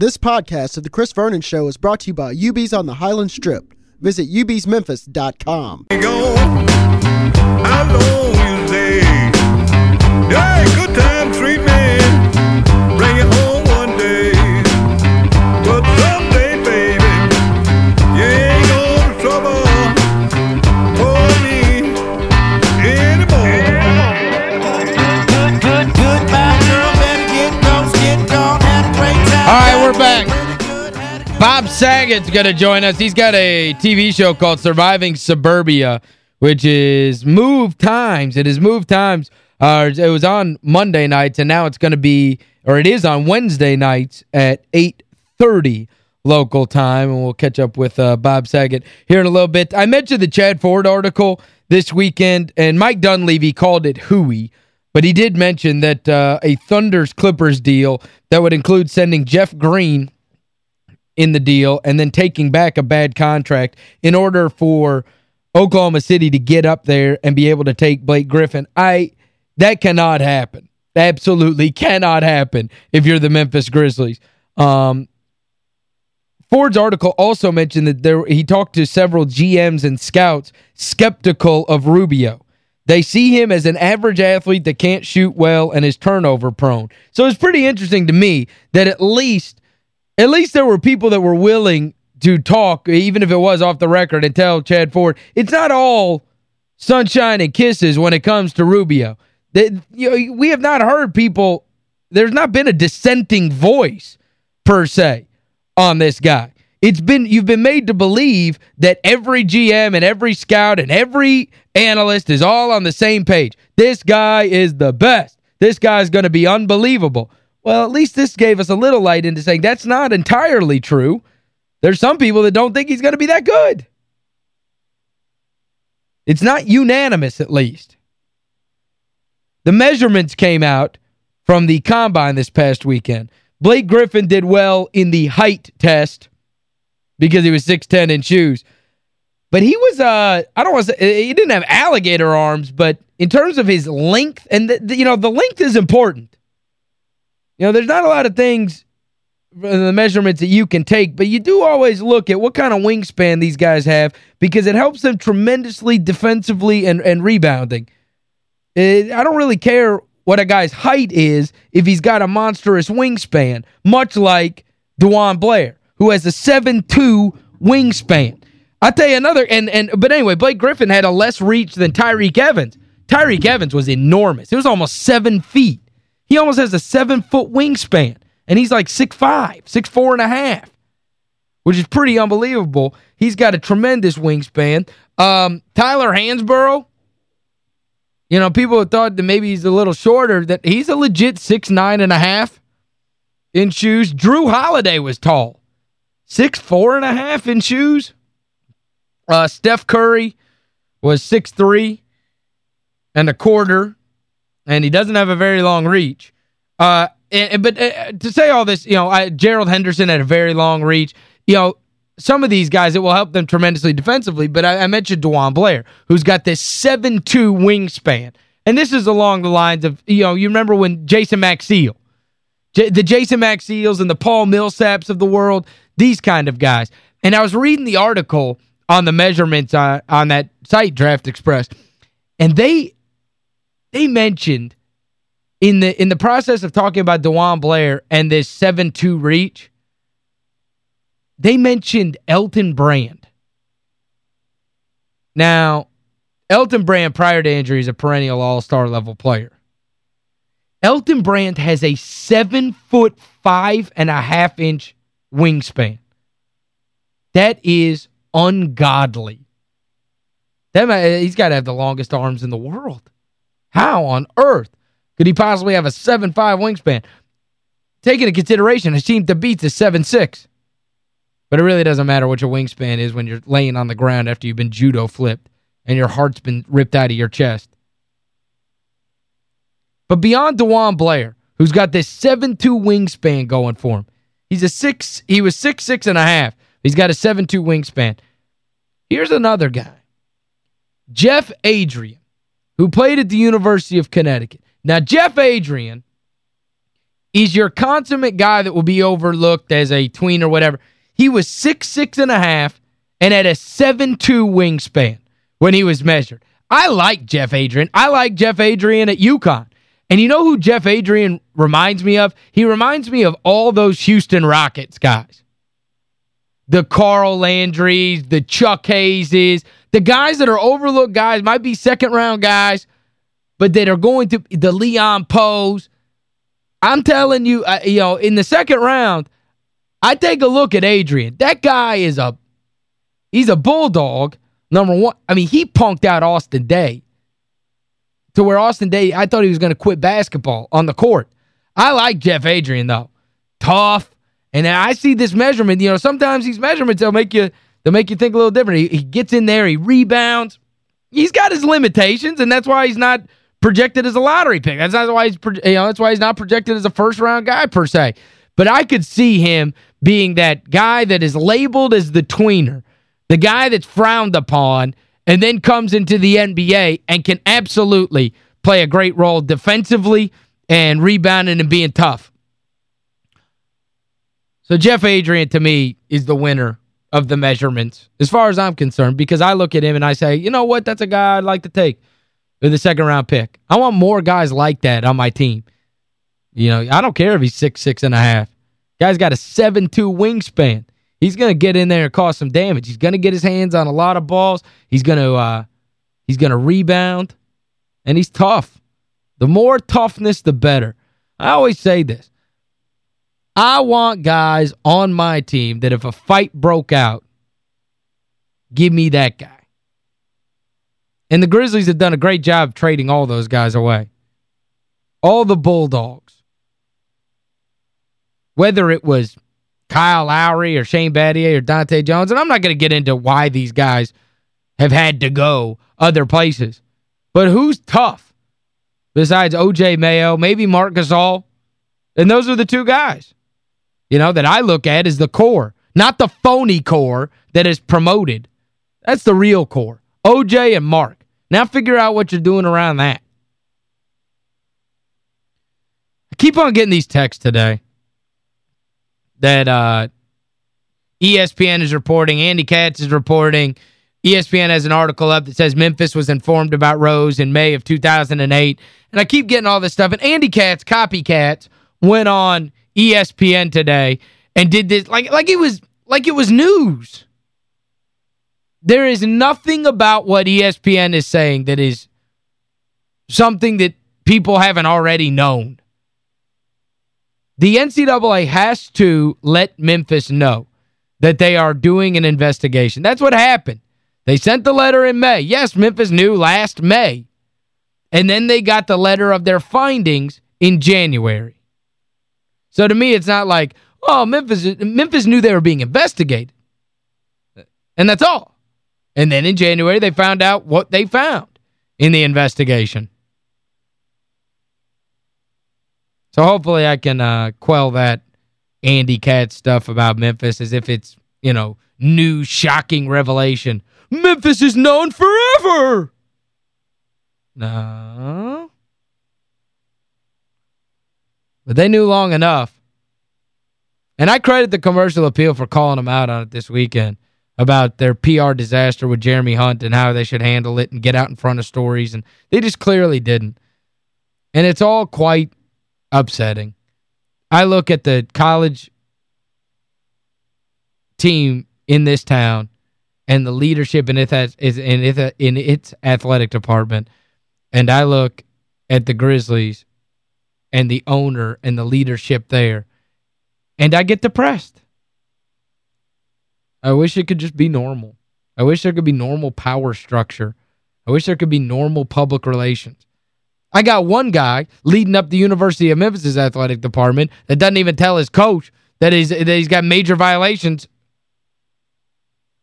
This podcast of The Chris Vernon Show is brought to you by UB's on the Highland Strip. Visit ubsmemphis.com. Go, how you good time treatment. Saget's going to join us. He's got a TV show called Surviving Suburbia, which is Move Times. It is Move Times. Uh, it was on Monday nights, and now it's going to be, or it is on Wednesday nights at 8.30 local time, and we'll catch up with uh, Bob Saget here in a little bit. I mentioned the Chad Ford article this weekend, and Mike Dunleavy called it hooey, but he did mention that uh, a Thunders-Clippers deal that would include sending Jeff Green in the deal and then taking back a bad contract in order for Oklahoma City to get up there and be able to take Blake Griffin. I That cannot happen. Absolutely cannot happen if you're the Memphis Grizzlies. Um, Ford's article also mentioned that there he talked to several GMs and scouts skeptical of Rubio. They see him as an average athlete that can't shoot well and is turnover prone. So it's pretty interesting to me that at least at least there were people that were willing to talk, even if it was off the record, and tell Chad Ford, it's not all sunshine and kisses when it comes to Rubio. That you know, we have not heard people, there's not been a dissenting voice, per se, on this guy. It's been you've been made to believe that every GM and every scout and every analyst is all on the same page. This guy is the best. This guy's going to be unbelievable. Well, at least this gave us a little light into saying that's not entirely true. There's some people that don't think he's going to be that good. It's not unanimous, at least. The measurements came out from the Combine this past weekend. Blake Griffin did well in the height test because he was 6'10 in shoes. But he was, uh, I don't want to say, he didn't have alligator arms, but in terms of his length, and, the, the, you know, the length is important. You know, there's not a lot of things in the measurements that you can take, but you do always look at what kind of wingspan these guys have because it helps them tremendously defensively and, and rebounding. It, I don't really care what a guy's height is if he's got a monstrous wingspan, much like DeJuan Blair, who has a 7'2 wingspan. I'll tell you another, and and but anyway, Blake Griffin had a less reach than Tyreke Evans. Tyreke Evans was enormous. It was almost seven feet. He almost has a seven-foot wingspan, and he's like 6'5", 6'4 and a half, which is pretty unbelievable. He's got a tremendous wingspan. Um, Tyler Hansbrough, you know, people have thought that maybe he's a little shorter, that he's a legit six nine and a half in shoes. Jrue Holiday was tall. six four and a half in shoes. Uh, Steph Curry was six three and a quarter, and he doesn't have a very long reach. Uh, and, but uh, to say all this, you know, I, Gerald Henderson had a very long reach. You know, some of these guys, it will help them tremendously defensively, but I, I mentioned DeJuan Blair, who's got this 7'2 wingspan. And this is along the lines of, you know, you remember when Jason Maxiell, J the Jason Maxiells and the Paul Millsaps of the world, these kind of guys. And I was reading the article on the measurements on, on that site, Draft Express, and they they mentioned in the in the process of talking about DeJuan Blair and this 7-2 reach, they mentioned Elton Brand. Now, Elton Brand, prior to injury, is a perennial all-star level player. Elton Brand has a seven foot five and a half inch wingspan. That is ungodly. That He's got to have the longest arms in the world. How on earth could he possibly have a 7'5 wingspan? Taking into consideration, his team Hasheem Thabeet's a 7'6". But it really doesn't matter what your wingspan is when you're laying on the ground after you've been judo flipped and your heart's been ripped out of your chest. But beyond DeJuan Blair, who's got this 7'2 wingspan going for him, he's a six, he was six, six and a half. He's got a 7'2 wingspan. Here's another guy. Jeff Adrien, who played at the University of Connecticut. Now, Jeff Adrien is your consummate guy that will be overlooked as a tween or whatever. He was six, six and a half and had a 7'2 wingspan when he was measured. I like Jeff Adrien. I like Jeff Adrien at UConn. And you know who Jeff Adrien reminds me of? He reminds me of all those Houston Rockets guys. The Carl Landrys, the Chuck Hayeses, the guys that are overlooked guys, might be second-round guys, but that are going to, the Leon Powes. I'm telling you, uh, you know, in the second round, I take a look at Adrien. That guy is a, he's a bulldog, number one. I mean, he punked out Austin Daye to where Austin Daye, I thought he was going to quit basketball on the court. I like Jeff Adrien, though. Tough. And I see this measurement. You know, sometimes these measurements, they'll make you they'll make you think a little different. He, he gets in there, he rebounds. He's got his limitations, and that's why he's not projected as a lottery pick. That's not why he's you know, that's why he's not projected as a first-round guy, per se. But I could see him being that guy that is labeled as the tweener, the guy that's frowned upon, and then comes into the NBA and can absolutely play a great role defensively and rebounding and being tough. So Jeff Adrien, to me, is the winner of the measurements, as far as I'm concerned, because I look at him and I say, you know what, that's a guy I'd like to take with the second-round pick. I want more guys like that on my team. You know, I don't care if he's six, six and a half. Guy's got a 7'2 wingspan. He's going to get in there and cause some damage. He's going to get his hands on a lot of balls. He's going to uh, he's going to rebound. And he's tough. The more toughness, the better. I always say this. I want guys on my team that if a fight broke out, give me that guy. And the Grizzlies have done a great job trading all those guys away. All the Bulldogs. Whether it was Kyle Lowry or Shane Battier or Dahntay Jones. And I'm not going to get into why these guys have had to go other places. But who's tough besides O.J. Mayo, maybe Marc Gasol? And those are the two guys, you know, that I look at is the core. Not the phony core that is promoted. That's the real core. O.J. and Marc. Now figure out what you're doing around that. I keep on getting these texts today that uh, ESPN is reporting, Andy Katz is reporting, ESPN has an article up that says Memphis was informed about Rose in May of 2008. And I keep getting all this stuff. And Andy Katz, copycats, went on ESPN today and did this like like it was like it was news. There is nothing about what ESPN is saying that is something that people haven't already known. The NCAA has to let Memphis know that they are doing an investigation. That's what happened. They sent the letter in May. Yes, Memphis knew last May. And then they got the letter of their findings in January. So to me, it's not like, oh, Memphis Memphis knew they were being investigated. And that's all. And then in January, they found out what they found in the investigation. So hopefully I can uh, quell that Andy Katz stuff about Memphis as if it's, you know, new shocking revelation. Memphis is known forever! No. But they knew long enough. And I credit the commercial appeal for calling them out on it this weekend about their PR disaster with Jeremy Hunt and how they should handle it and get out in front of stories. And they just clearly didn't. And it's all quite upsetting. I look at the college team in this town and the leadership in its in its in its athletic department and I look at the Grizzlies and the owner and the leadership there and I get depressed. I wish it could just be normal. I wish there could be normal power structure. I wish there could be normal public relations. I got one guy leading up the University of Memphis' athletic department that doesn't even tell his coach that he's, that he's got major violations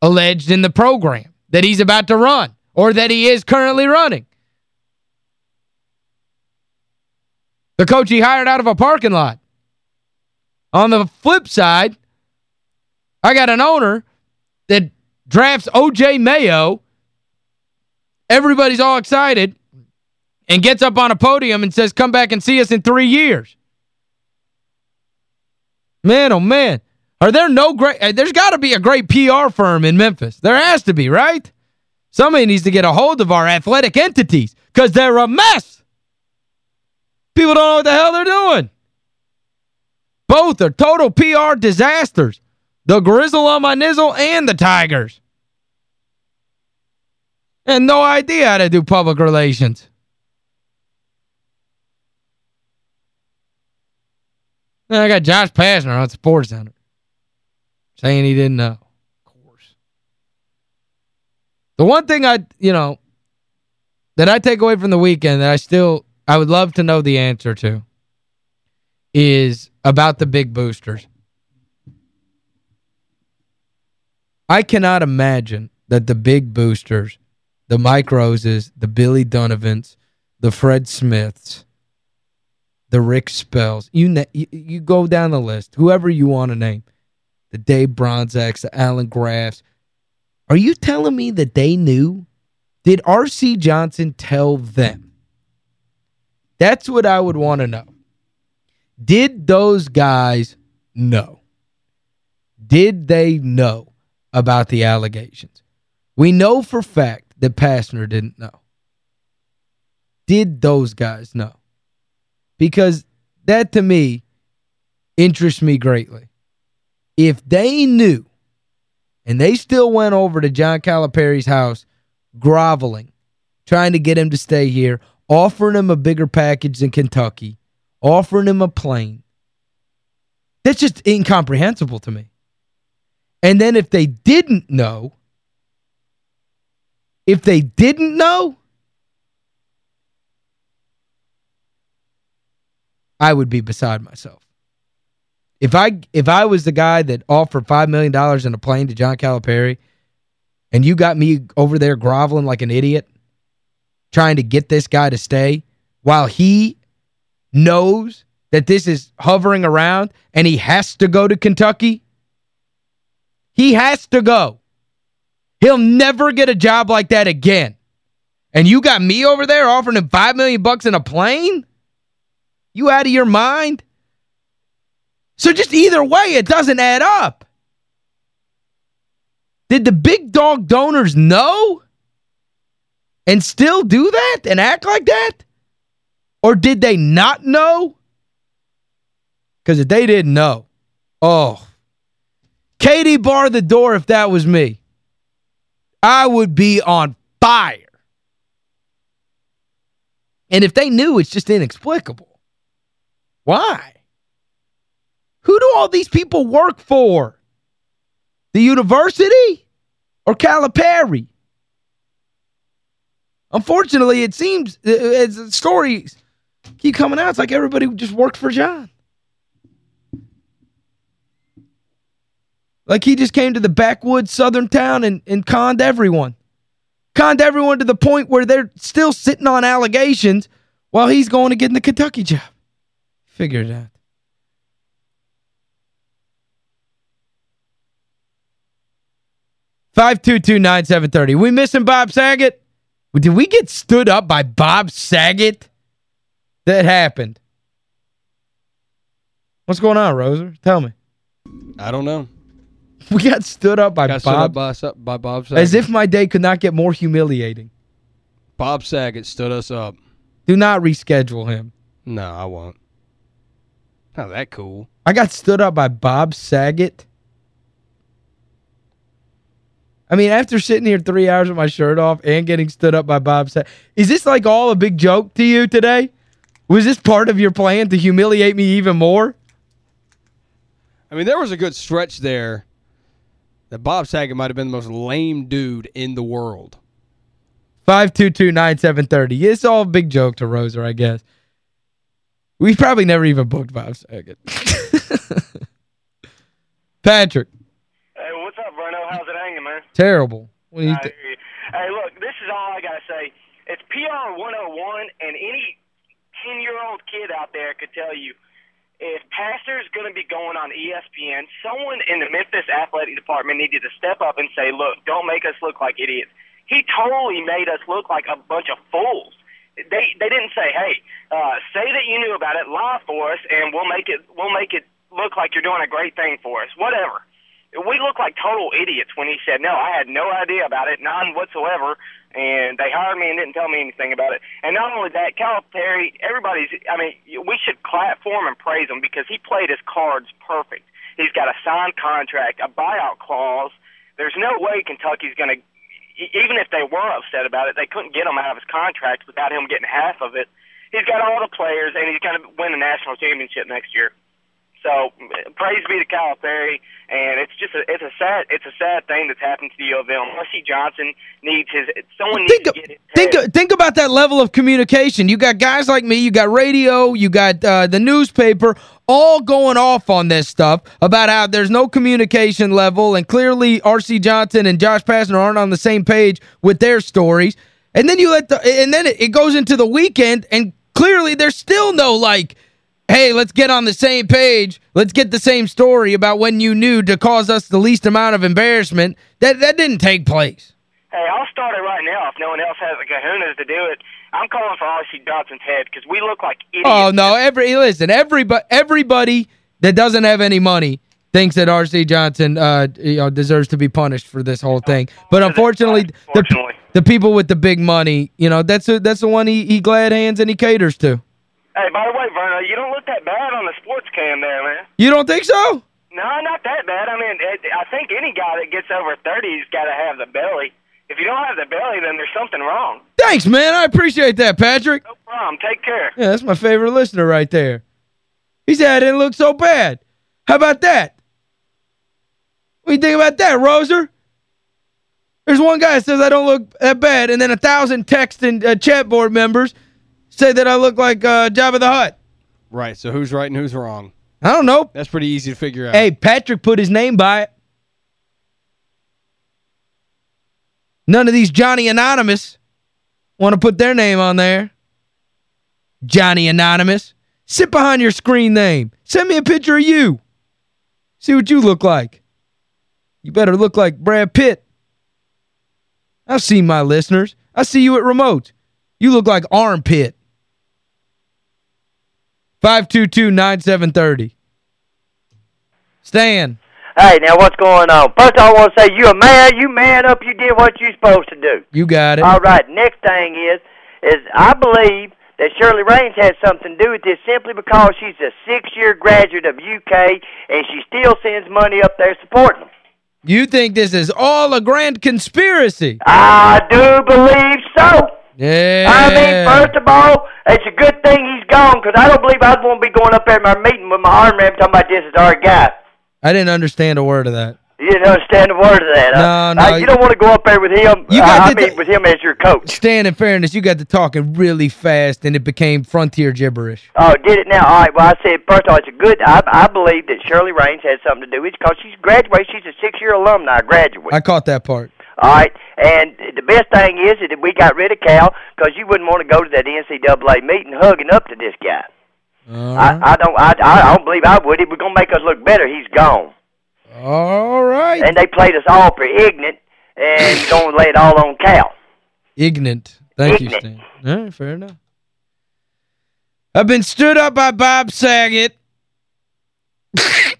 alleged in the program that he's about to run or that he is currently running. The coach he hired out of a parking lot. On the flip side, I got an owner that drafts O.J. Mayo. Everybody's all excited and gets up on a podium and says, come back and see us in three years. Man, oh man. Are there no great... uh, There's got to be a great PR firm in Memphis. There has to be, right? Somebody needs to get a hold of our athletic entities because they're a mess. People don't know what the hell they're doing. Both are total PR disasters. The Grizzle on my nizzle and the Tigers. And no idea how to do public relations. I got Josh Pastner on the Sports Center saying he didn't know. Of course. The one thing I, you know, that I take away from the weekend that I still, I would love to know the answer to is about the big boosters. I cannot imagine that the big boosters, the Mike Roses, the Billy Donovans, the Fred Smiths, the Rick Spells, you, you go down the list, whoever you want to name, the Dave Bronczeks, the Alan Graffs, are you telling me that they knew? Did R.C. Johnson tell them? That's what I would want to know. Did those guys know? Did they know about the allegations? We know for fact that Pastner didn't know. Did those guys know? Because that, to me, interests me greatly. If they knew, and they still went over to John Calipari's house groveling, trying to get him to stay here, offering him a bigger package than Kentucky, offering him a plane. That's just incomprehensible to me. And then if they didn't know, if they didn't know, I would be beside myself. If I if I was the guy that offered $5 million in a plane to John Calipari and you got me over there groveling like an idiot trying to get this guy to stay while he knows that this is hovering around and he has to go to Kentucky, he has to go. He'll never get a job like that again. And you got me over there offering him 5 million bucks in a plane? You out of your mind? So just either way, it doesn't add up. Did the big dog donors know and still do that and act like that? Or did they not know? Because if they didn't know, oh, Katie bar the door if that was me. I would be on fire. And if they knew, it's just inexplicable. Why? Who do all these people work for? The university or Calipari? Unfortunately, it seems uh, as stories keep coming out, it's like everybody just worked for John. Like he just came to the backwoods southern town and, and conned everyone. Conned everyone to the point where they're still sitting on allegations while he's going to get in the Kentucky job. Figure it out. Five two two nine seven thirty. We missing Bob Saget? Did we get stood up by Bob Saget? That happened. What's going on, Roser? Tell me. I don't know. We got stood up by Got stood up Bob. by, by Bob Saget. As if my day could not get more humiliating. Bob Saget stood us up. Do not reschedule him. No, I won't. Not that cool. I got stood up by Bob Saget. I mean, after sitting here three hours with my shirt off and getting stood up by Bob Saget, is this like all a big joke to you today? Was this part of your plan to humiliate me even more? I mean, there was a good stretch there that Bob Saget might have been the most lame dude in the world. 522-9730. It's all a big joke to Roser, I guess. We probably never even booked Bob Saget. Patrick, Hey, what's up, Bruno? How's it hanging, man? Terrible. What do you think? Hey, look, this is all I gotta say. It's PR 101, and any 10-year-old kid out there could tell you if Pastner's going to be going on ESPN, someone in the Memphis athletic department needed to step up and say, "Look, don't make us look like idiots." He totally made us look like a bunch of fools. They they didn't say, "Hey, uh, say that you knew about it, lie for us, and we'll make it we'll make it look like you're doing a great thing for us. Whatever. We look like total idiots when he said, no, I had no idea about it, none whatsoever, and they hired me and didn't tell me anything about it. And not only that, Calipari, everybody's, I mean, we should clap for him and praise him because he played his cards perfect. He's got a signed contract, a buyout clause. There's no way Kentucky's going to, even if they were upset about it, they couldn't get him out of his contract without him getting half of it. He's got all the players, and he's going to win the national championship next year. So praise be to Calipari, and it's just a it's a sad it's a sad thing that's happened to the U of M. R.C. Johnson needs his someone think, needs to get his think head. think about that level of communication. You got guys like me, you got radio, you got uh, the newspaper, all going off on this stuff about how there's no communication level, and clearly R.C. Johnson and Josh Pastner aren't on the same page with their stories. And then you let the and then it, it goes into the weekend, and clearly there's still no like hey, let's get on the same page. Let's get the same story about when you knew to cause us the least amount of embarrassment. That that didn't take place. Hey, I'll start it right now if no one else has the kahunas to do it. I'm calling for R.C. Johnson's head because we look like idiots. Oh, no. every Listen, everybody, everybody that doesn't have any money thinks that R.C. Johnson uh, you know, deserves to be punished for this whole thing. But unfortunately, the, Unfortunately. the people with the big money, you know, that's a, that's the one he, he glad hands and he caters to. Hey, by the way, Verno, you don't look that bad on the sports cam there, man. You don't think so? No, not that bad. I mean, it, I think any guy that gets over 30's got to have the belly. If you don't have the belly, then there's something wrong. Thanks, man. I appreciate that, Patrick. No problem. Take care. Yeah, that's my favorite listener right there. He said I didn't look so bad. How about that? What do you think about that, Roser? There's one guy that says I don't look that bad, and then a thousand text and uh, chat board members say that I look like uh, Jabba the Hutt. Right, so who's right and who's wrong? I don't know. That's pretty easy to figure out. Hey, Patrick put his name by it. None of these Johnny Anonymous want to put their name on there. Johnny Anonymous. Sit behind your screen name. Send me a picture of you. See what you look like. You better look like Brad Pitt. I've seen my listeners. I see you at remote. You look like Armpit. 522-9730. Stan. Hey, now what's going on? First, I want to say you a man. You man up. You did what you supposed to do. You got it. All right. Next thing is, is I believe that Shirley Raines has something to do with this simply because she's a six-year graduate of UK and she still sends money up there supporting them. You think this is all a grand conspiracy? I do believe so. Yeah. I mean, first of all, it's a good thing he's gone because I don't believe I'd want to be going up there in my meeting with my arm around talking about this is our guy. I didn't understand a word of that. You didn't understand a word of that. No, no, Uh, you don't want to go up there with him. You uh, got I to- mean, with him as your coach. Stan, in fairness, you got to talking really fast and it became frontier gibberish. Oh, did it now? All right. Well, I said first of all, it's a good. I, I believe that Shirley Raines has something to do with it because she's graduated. She's a six-year alumni graduate. I caught that part. All right. And the best thing is that we got rid of Cal because you wouldn't want to go to that NCAA meeting hugging up to this guy. All right. I, uh-huh. I don't. I, I don't believe I would. It was gonna make us look better. He's gone. All right. And they played us all for ignorant and gonna lay it all on Cal. Ignorant. Thank you, Stan. All right, fair enough. I've been stood up by Bob Saget.